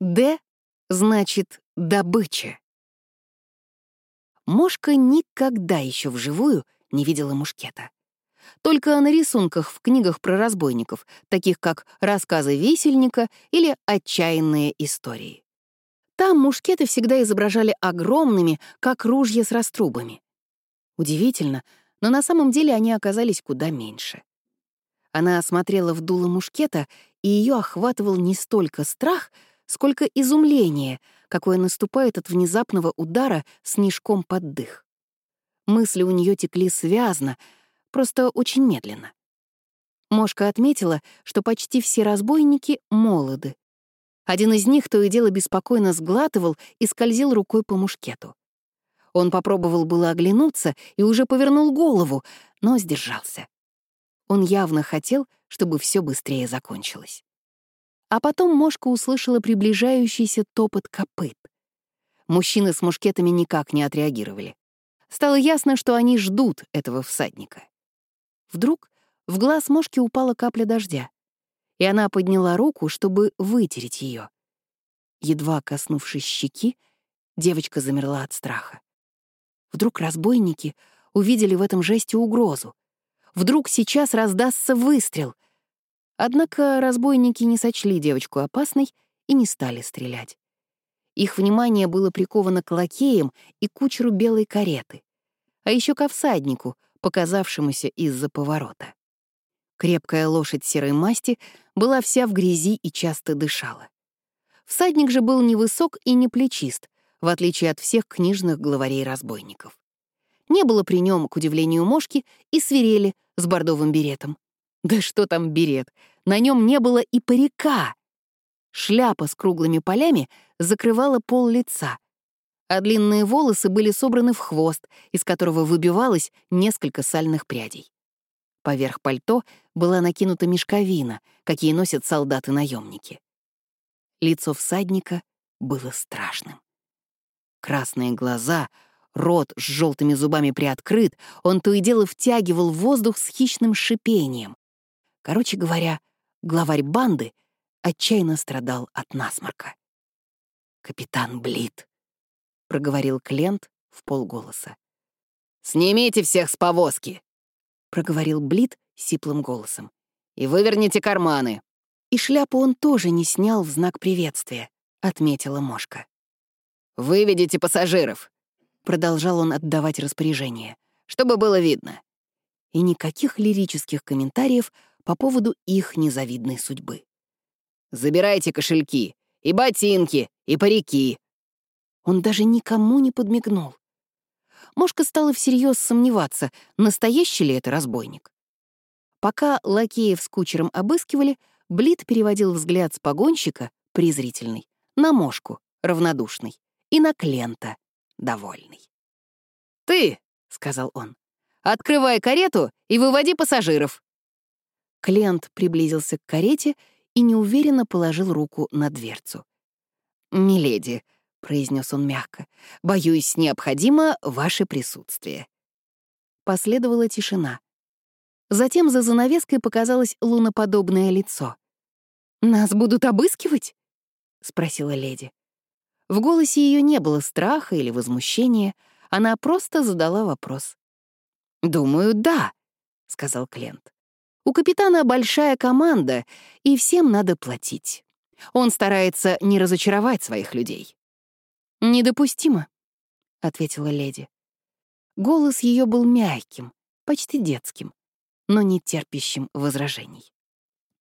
«Д» значит «добыча». Мошка никогда еще вживую не видела мушкета. Только на рисунках в книгах про разбойников, таких как «Рассказы висельника» или «Отчаянные истории». Там мушкеты всегда изображали огромными, как ружья с раструбами. Удивительно, но на самом деле они оказались куда меньше. Она осмотрела в дуло мушкета, и ее охватывал не столько страх, сколько изумление, какое наступает от внезапного удара снежком под дых. Мысли у нее текли связно, просто очень медленно. Мошка отметила, что почти все разбойники молоды, один из них то и дело беспокойно сглатывал и скользил рукой по мушкету. Он попробовал было оглянуться и уже повернул голову, но сдержался. Он явно хотел, чтобы все быстрее закончилось. А потом Мошка услышала приближающийся топот копыт. Мужчины с мушкетами никак не отреагировали. Стало ясно, что они ждут этого всадника. Вдруг в глаз Мошки упала капля дождя и она подняла руку, чтобы вытереть ее. Едва коснувшись щеки, девочка замерла от страха. Вдруг разбойники увидели в этом жесте угрозу. Вдруг сейчас раздастся выстрел. Однако разбойники не сочли девочку опасной и не стали стрелять. Их внимание было приковано к лакеям и кучеру белой кареты, а еще ко всаднику, показавшемуся из-за поворота. Крепкая лошадь серой масти была вся в грязи и часто дышала. Всадник же был невысок и не плечист, в отличие от всех книжных главарей-разбойников. Не было при нем, к удивлению мошки, и свирели с бордовым беретом. Да что там берет? На нем не было и парика. Шляпа с круглыми полями закрывала пол лица, а длинные волосы были собраны в хвост, из которого выбивалось несколько сальных прядей. Поверх пальто была накинута мешковина, какие носят солдаты-наемники. Лицо всадника было страшным. Красные глаза, рот с желтыми зубами приоткрыт, он то и дело втягивал воздух с хищным шипением. Короче говоря, главарь банды отчаянно страдал от насморка. «Капитан Блит», — проговорил Клент в полголоса. «Снимите всех с повозки!» — проговорил Блит сиплым голосом. «И выверните карманы!» И шляпу он тоже не снял в знак приветствия, — отметила Мошка. «Выведите пассажиров!» — продолжал он отдавать распоряжение, чтобы было видно. И никаких лирических комментариев по поводу их незавидной судьбы. «Забирайте кошельки, и ботинки, и парики!» Он даже никому не подмигнул. Мошка стала всерьез сомневаться, настоящий ли это разбойник. Пока лакеев с кучером обыскивали, Блит переводил взгляд с погонщика, презрительный, на Мошку, равнодушный, и на Клента, довольный. «Ты», — сказал он, — «открывай карету и выводи пассажиров». Клент приблизился к карете и неуверенно положил руку на дверцу. «Миледи», — произнес он мягко. «Боюсь, необходимо ваше присутствие». Последовала тишина. Затем за занавеской показалось луноподобное лицо. «Нас будут обыскивать?» — спросила леди. В голосе ее не было страха или возмущения, она просто задала вопрос. «Думаю, да», — сказал Клент. «У капитана большая команда, и всем надо платить. Он старается не разочаровать своих людей». «Недопустимо», — ответила леди. Голос ее был мягким, почти детским, но не терпящим возражений.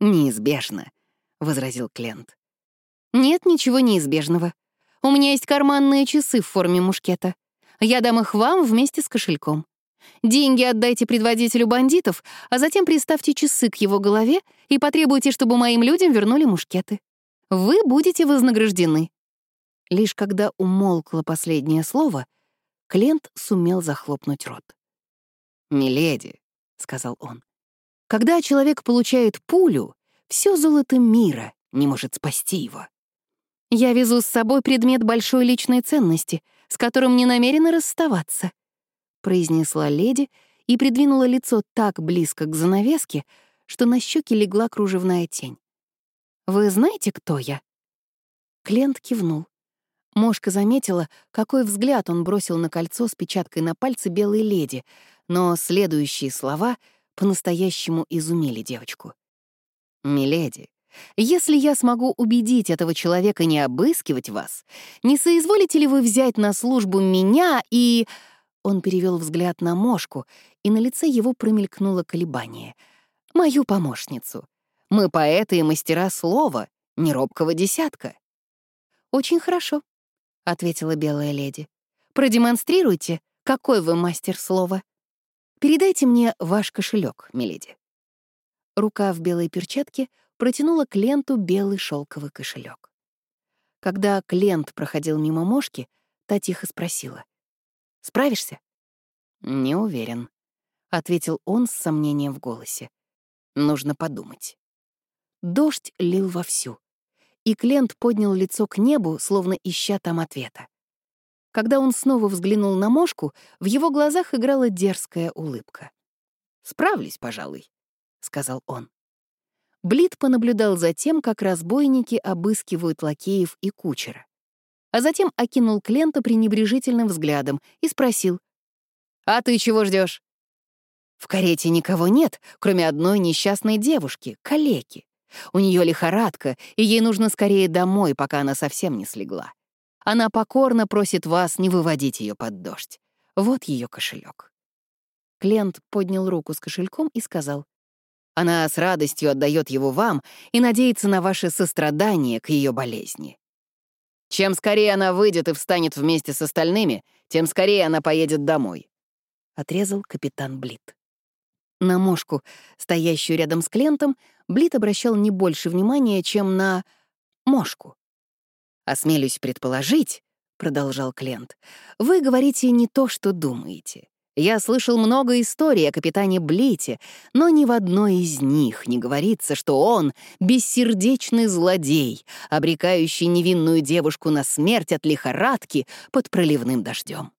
«Неизбежно», — возразил Клент. «Нет ничего неизбежного. У меня есть карманные часы в форме мушкета. Я дам их вам вместе с кошельком. Деньги отдайте предводителю бандитов, а затем приставьте часы к его голове и потребуйте, чтобы моим людям вернули мушкеты. Вы будете вознаграждены. Лишь когда умолкло последнее слово, Клент сумел захлопнуть рот. «Миледи», — сказал он, — «когда человек получает пулю, все золото мира не может спасти его. Я везу с собой предмет большой личной ценности, с которым не намерена расставаться», — произнесла леди и придвинула лицо так близко к занавеске, что на щеки легла кружевная тень. «Вы знаете, кто я?» Клент кивнул. Мошка заметила, какой взгляд он бросил на кольцо с печаткой на пальце белой леди, но следующие слова по-настоящему изумили девочку. «Миледи, если я смогу убедить этого человека не обыскивать вас, не соизволите ли вы взять на службу меня и...» Он перевел взгляд на Мошку, и на лице его промелькнуло колебание. «Мою помощницу. Мы поэты и мастера слова, не робкого десятка». «Очень хорошо», — ответила белая леди. «Продемонстрируйте, какой вы мастер слова. Передайте мне ваш кошелек, миледи». Рука в белой перчатке протянула к ленту белый шелковый кошелек. Когда Клент проходил мимо мошки, та тихо спросила. «Справишься?» «Не уверен», — ответил он с сомнением в голосе. «Нужно подумать». Дождь лил вовсю, и Клент поднял лицо к небу, словно ища там ответа. Когда он снова взглянул на мошку, в его глазах играла дерзкая улыбка. «Справлюсь, пожалуй», — сказал он. Блит понаблюдал за тем, как разбойники обыскивают лакеев и кучера. А затем окинул Клента пренебрежительным взглядом и спросил. «А ты чего ждешь? В карете никого нет, кроме одной несчастной девушки, калеки. У нее лихорадка, и ей нужно скорее домой, пока она совсем не слегла. Она покорно просит вас не выводить ее под дождь. Вот ее кошелек. Клент поднял руку с кошельком и сказал, она с радостью отдает его вам и надеется на ваше сострадание к ее болезни. Чем скорее она выйдет и встанет вместе с остальными, тем скорее она поедет домой», — отрезал капитан Блит. На мошку, стоящую рядом с Клентом, Блит обращал не больше внимания, чем на мошку. «Осмелюсь предположить», — продолжал Клент, — «вы говорите не то, что думаете. Я слышал много историй о капитане Блите, но ни в одной из них не говорится, что он — бессердечный злодей, обрекающий невинную девушку на смерть от лихорадки под проливным дождем.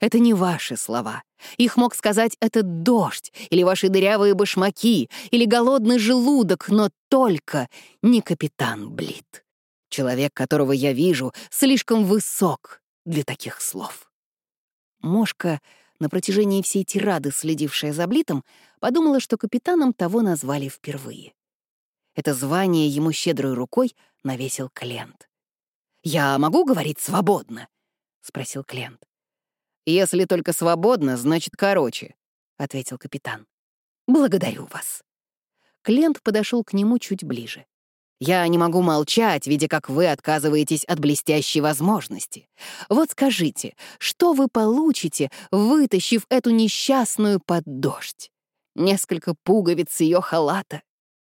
Это не ваши слова. Их мог сказать этот дождь, или ваши дырявые башмаки, или голодный желудок, но только не капитан Блит. Человек, которого я вижу, слишком высок для таких слов. Мошка на протяжении всей тирады, следившая за Блитом, подумала, что капитаном того назвали впервые. Это звание ему щедрой рукой навесил Клент. «Я могу говорить свободно?» — спросил Клент. «Если только свободно, значит, короче», — ответил капитан. «Благодарю вас». Клент подошел к нему чуть ближе. Я не могу молчать, видя, как вы отказываетесь от блестящей возможности. Вот скажите, что вы получите, вытащив эту несчастную под дождь? Несколько пуговиц ее халата?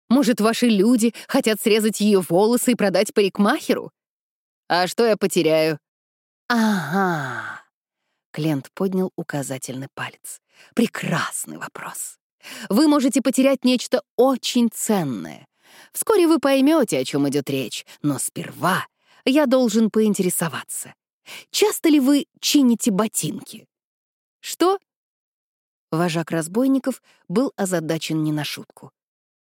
Может, ваши люди хотят срезать ее волосы и продать парикмахеру? А что я потеряю? Ага. Клент поднял указательный палец. Прекрасный вопрос. Вы можете потерять нечто очень ценное, Вскоре вы поймете, о чем идет речь, но сперва я должен поинтересоваться. Часто ли вы чините ботинки? Что? Вожак разбойников был озадачен не на шутку.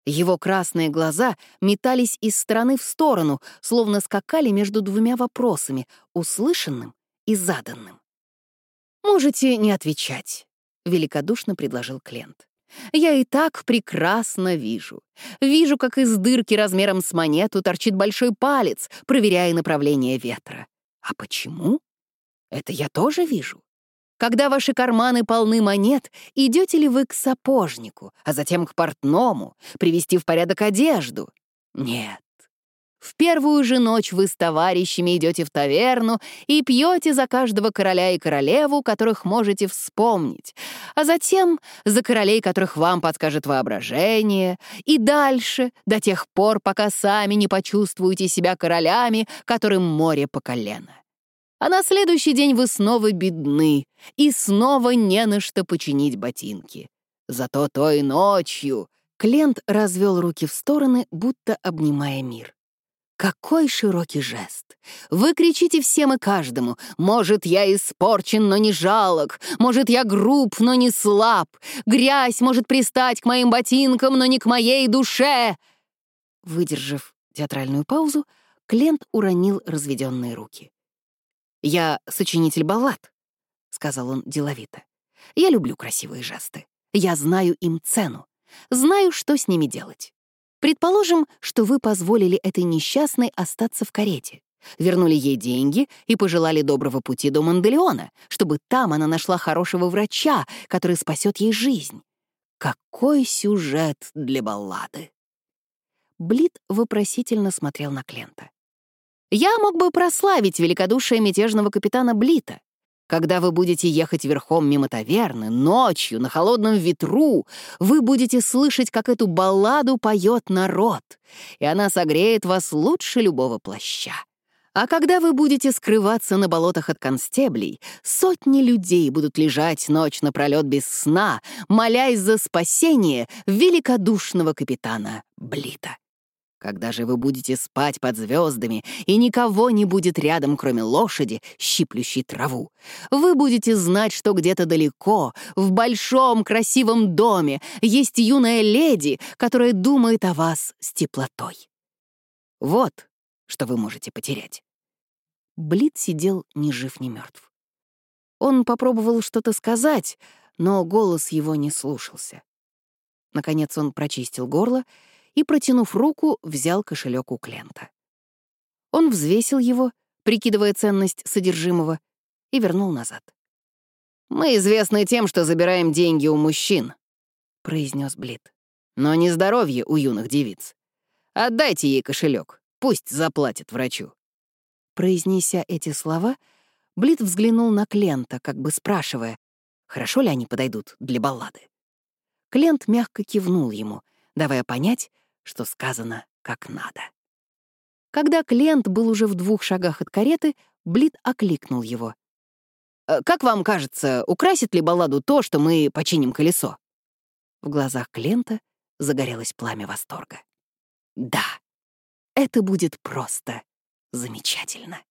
Его красные глаза метались из стороны в сторону, словно скакали между двумя вопросами, услышанным и заданным. «Можете не отвечать», — великодушно предложил Клент. Я и так прекрасно вижу. Вижу, как из дырки размером с монету торчит большой палец, проверяя направление ветра. А почему? Это я тоже вижу. Когда ваши карманы полны монет, идете ли вы к сапожнику, а затем к портному, привести в порядок одежду? Нет, в первую же ночь вы с товарищами идете в таверну и пьете за каждого короля и королеву, которых можете вспомнить, а затем за королей, которых вам подскажет воображение, и дальше, до тех пор, пока сами не почувствуете себя королями, которым море по колено. А на следующий день вы снова бедны, и снова не на что починить ботинки. Зато той ночью Клент развел руки в стороны, будто обнимая мир. Какой широкий жест! Вы кричите всем и каждому. Может, я испорчен, но не жалок. Может, я груб, но не слаб. Грязь может пристать к моим ботинкам, но не к моей душе. Выдержав театральную паузу, Клент уронил разведенные руки. «Я сочинитель баллад», — сказал он деловито. «Я люблю красивые жесты. Я знаю им цену. Знаю, что с ними делать. Предположим, что вы позволили этой несчастной остаться в карете, вернули ей деньги и пожелали доброго пути до Манделеона, чтобы там она нашла хорошего врача, который спасет ей жизнь. Какой сюжет для баллады! Блит вопросительно смотрел на Клента. «Я мог бы прославить великодушие мятежного капитана Блита. Когда вы будете ехать верхом мимо таверны, ночью, на холодном ветру, вы будете слышать, как эту балладу поет народ, и она согреет вас лучше любого плаща. А когда вы будете скрываться на болотах от констеблей, сотни людей будут лежать ночь напролет без сна, молясь за спасение великодушного капитана Блита. Когда же вы будете спать под звездами, и никого не будет рядом, кроме лошади, щиплющей траву, вы будете знать, что где-то далеко, в большом красивом доме, есть юная леди, которая думает о вас с теплотой. Вот что вы можете потерять. Блит сидел ни жив, ни мертв. Он попробовал что-то сказать, но голос его не слушался. Наконец он прочистил горло и, протянув руку, взял кошелек у Клента. Он взвесил его, прикидывая ценность содержимого, и вернул назад. «Мы известны тем, что забираем деньги у мужчин», — произнес Блит. «Но не здоровье у юных девиц. Отдайте ей кошелек, пусть заплатит врачу». Произнеся эти слова, Блит взглянул на Клента, как бы спрашивая, хорошо ли они подойдут для баллады. Клент мягко кивнул ему, давая понять, что сказано как надо. Когда клиент был уже в двух шагах от кареты, Блит окликнул его. «Э, «Как вам кажется, украсит ли балладу то, что мы починим колесо?» В глазах клиента загорелось пламя восторга. «Да, это будет просто замечательно».